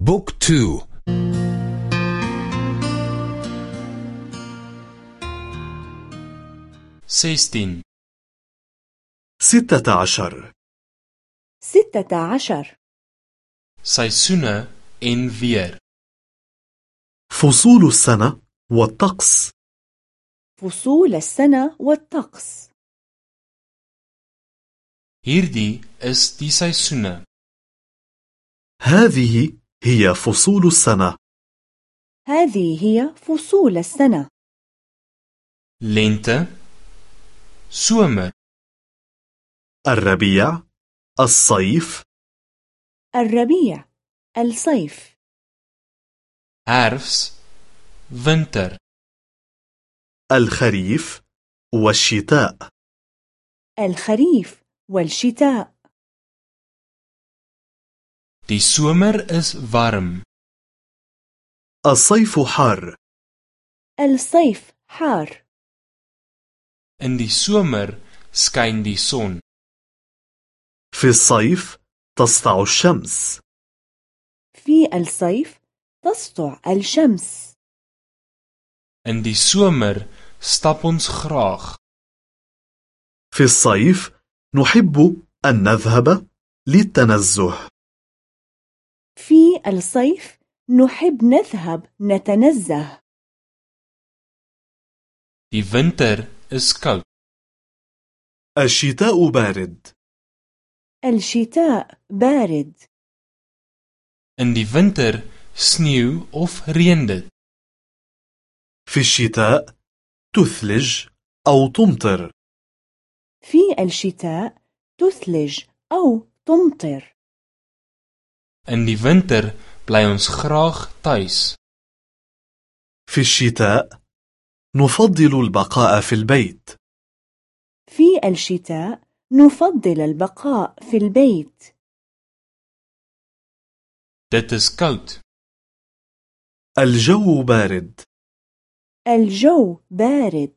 Book two. Sestien ستة عشر. ستة عشر. Seisoene en weer فصول السنة والطقس. فصول السنة والطقس. Hierdie is die seisoene. هذه هي فصول السنة. هذه هي فصول السنة. Lente, somer, الربيع. الصيف. الربيع. الصيف. Herfst, winter. الخريف. والشتاء. الخريف والشتاء. Die somer is warm. الصيف حار الصيف حار In die somer skyn die son. في الصيف تسطع الشمس في الصيف تسطع الشمس In die somer stap ons graag. في الصيف نحب أن نذهب للتنزه في الصيف نحب نذهب نتنزه. Die winter is koud. الشتاء بارد. الشتاء بارد. In die winter sneeu of reën dit. في الشتاء تثلج أو تمطر. في الشتاء تثلج أو تمطر. In die winter bly ons graag tuis. في الشتاء نفضل البقاء في البيت في الشتاء نفضل البقاء في البيت Dit is koud. الجو بارد الجو بارد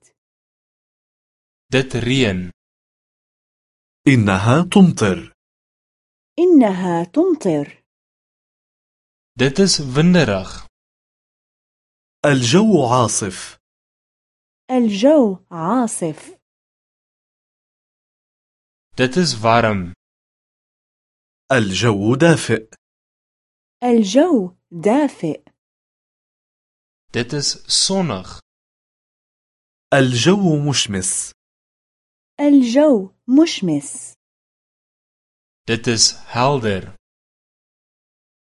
Dit reën. إنها تمطر إنها تمطر Dit is winderig. الجو عاصف الجو عاصف Dit is warm. الجو دافئ الجو دافئ Dit is sonnig. الجو مشمس الجو مشمس Dit is helder.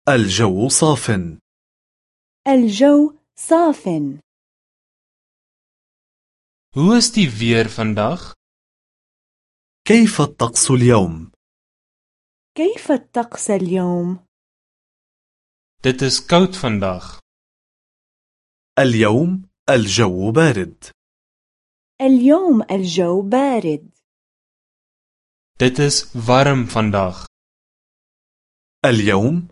الجو صاف الجو صاف Hoe is die weer vandag? كيف الطقس اليوم؟ كيف الطقس اليوم؟ Dit is koud vandag. اليوم الجو بارد اليوم الجو بارد Dit is warm vandag. اليوم